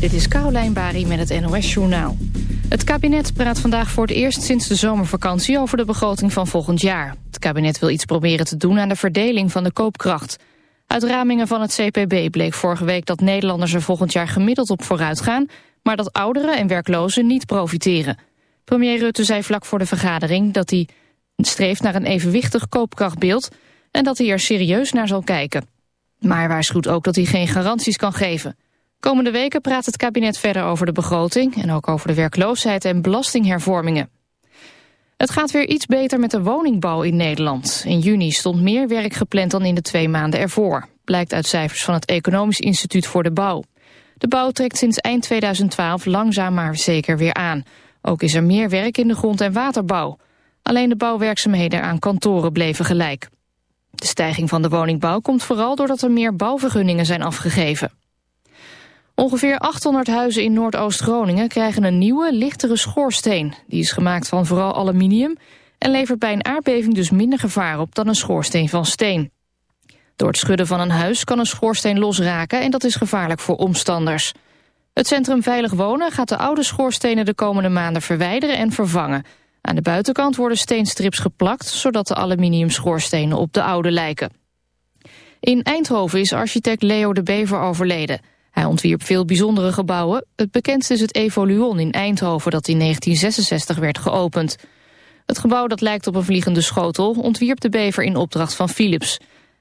Dit is Caroline Bari met het NOS Journaal. Het kabinet praat vandaag voor het eerst sinds de zomervakantie over de begroting van volgend jaar. Het kabinet wil iets proberen te doen aan de verdeling van de koopkracht. Uit ramingen van het CPB bleek vorige week dat Nederlanders er volgend jaar gemiddeld op vooruit gaan, maar dat ouderen en werklozen niet profiteren. Premier Rutte zei vlak voor de vergadering dat hij streeft naar een evenwichtig koopkrachtbeeld en dat hij er serieus naar zal kijken. Maar waarschuwt ook dat hij geen garanties kan geven. Komende weken praat het kabinet verder over de begroting... en ook over de werkloosheid en belastinghervormingen. Het gaat weer iets beter met de woningbouw in Nederland. In juni stond meer werk gepland dan in de twee maanden ervoor. Blijkt uit cijfers van het Economisch Instituut voor de Bouw. De bouw trekt sinds eind 2012 langzaam maar zeker weer aan. Ook is er meer werk in de grond- en waterbouw. Alleen de bouwwerkzaamheden aan kantoren bleven gelijk. De stijging van de woningbouw komt vooral doordat er meer bouwvergunningen zijn afgegeven. Ongeveer 800 huizen in Noordoost-Groningen krijgen een nieuwe, lichtere schoorsteen. Die is gemaakt van vooral aluminium en levert bij een aardbeving dus minder gevaar op dan een schoorsteen van steen. Door het schudden van een huis kan een schoorsteen losraken en dat is gevaarlijk voor omstanders. Het Centrum Veilig Wonen gaat de oude schoorstenen de komende maanden verwijderen en vervangen. Aan de buitenkant worden steenstrips geplakt, zodat de aluminium schoorstenen op de oude lijken. In Eindhoven is architect Leo de Bever overleden. Hij ontwierp veel bijzondere gebouwen. Het bekendste is het Evoluon in Eindhoven dat in 1966 werd geopend. Het gebouw dat lijkt op een vliegende schotel ontwierp de Bever in opdracht van Philips.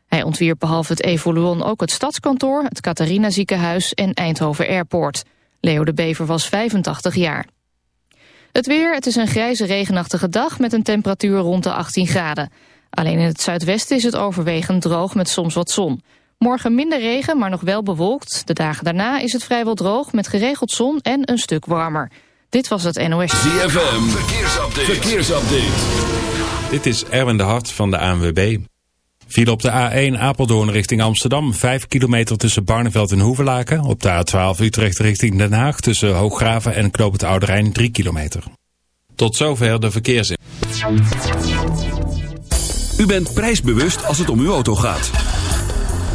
Hij ontwierp behalve het Evoluon ook het stadskantoor, het Catharina ziekenhuis en Eindhoven Airport. Leo de Bever was 85 jaar. Het weer, het is een grijze regenachtige dag met een temperatuur rond de 18 graden. Alleen in het zuidwesten is het overwegend droog met soms wat zon. Morgen minder regen, maar nog wel bewolkt. De dagen daarna is het vrijwel droog met geregeld zon en een stuk warmer. Dit was het NOS. ZFM, verkeersupdate. verkeersupdate. Dit is Erwin de Hart van de ANWB. Viel op de A1 Apeldoorn richting Amsterdam. 5 kilometer tussen Barneveld en Hoevelaken. Op de A12 Utrecht richting Den Haag tussen Hooggraven en Knoop het Oude Rijn 3 kilometer. Tot zover de verkeersin. U bent prijsbewust als het om uw auto gaat.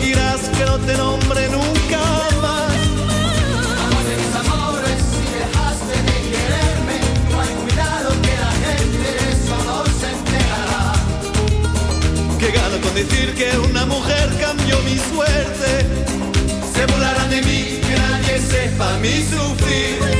conseguirás que no te nombre nunca más. Amor de mis amores, si dejaste de quererme, no hay cuidado que la gente de su amor se enterará. Que gano con decir que una mujer cambió mi suerte. Se burlarán de mí, que nadie sepa mi sufrir.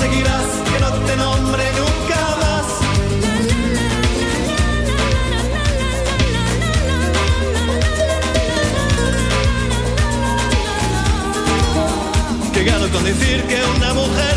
conseguirás que no te nombre nunca más. Que gano con decir que una mujer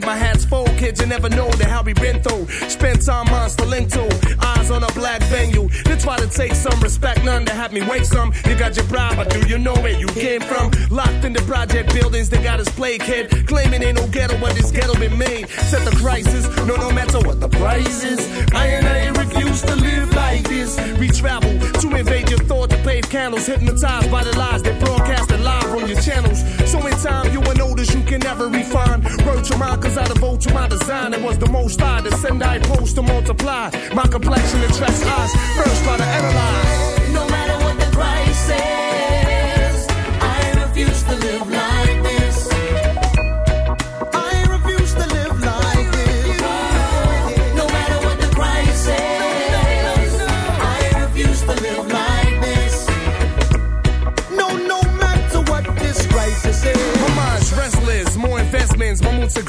My hat's full, kids, you never know the hell we been through. Spent time monster linked to. Eyes on a black venue. They try to take some respect, none to have me wait some. You got your bribe, but do you know where you came from? Locked in the project buildings, they got us play kid. Claiming ain't no ghetto, but this ghetto been made. Set the crisis, no, no matter what the price is. I and I refuse to live like this. We travel to invade your thought to pave candles, hypnotized by the lies they broadcasted live on your channels. So in time, you will notice you can never refine. Wrote your mind, cause I devote to my design. It was the most I to send, I post to multiply. My complexion attracts eyes. First, try to analyze.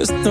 There's no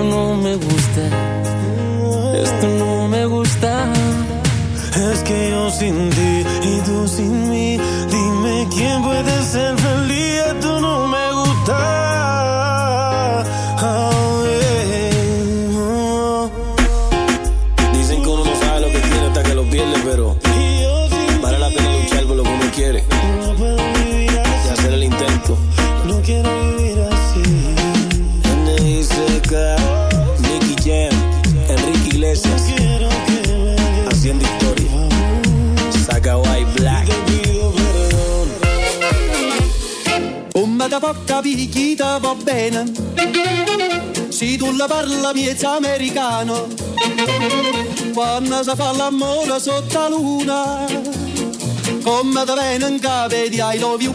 nulla parla miezza americano. Quando si fa l'amore sotto la luna come da venga vedi ai love you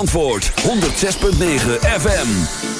Antwoord 106.9 FM.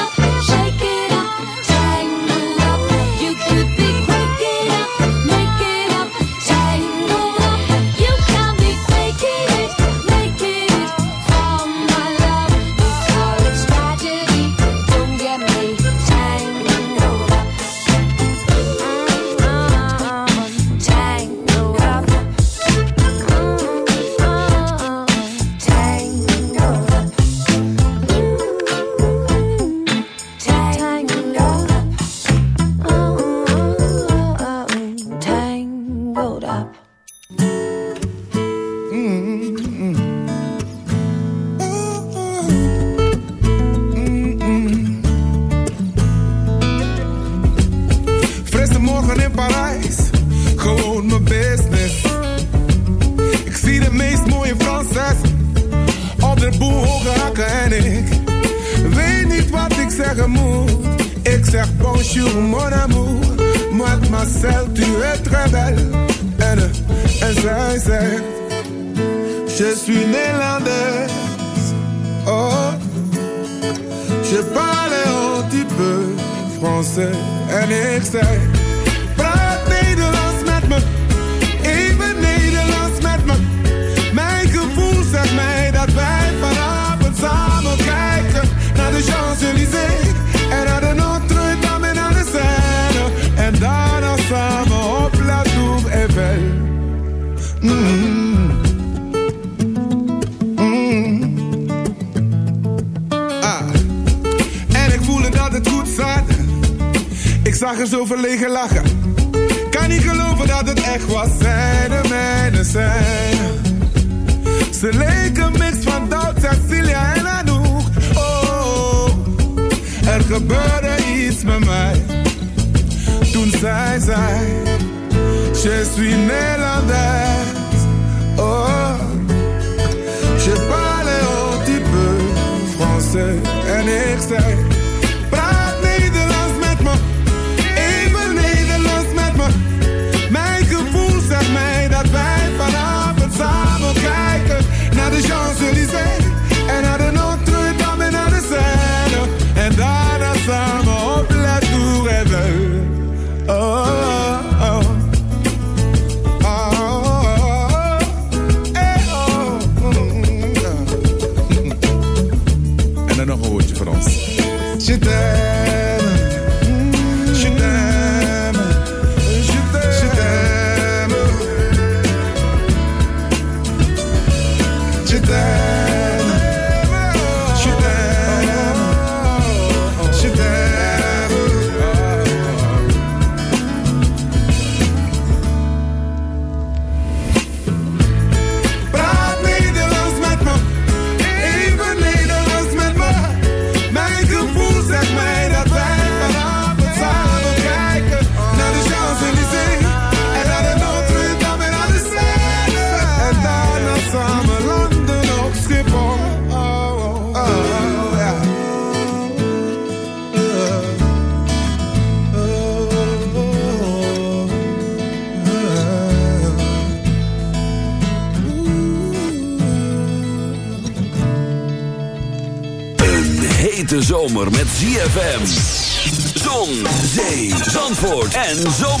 And zomer.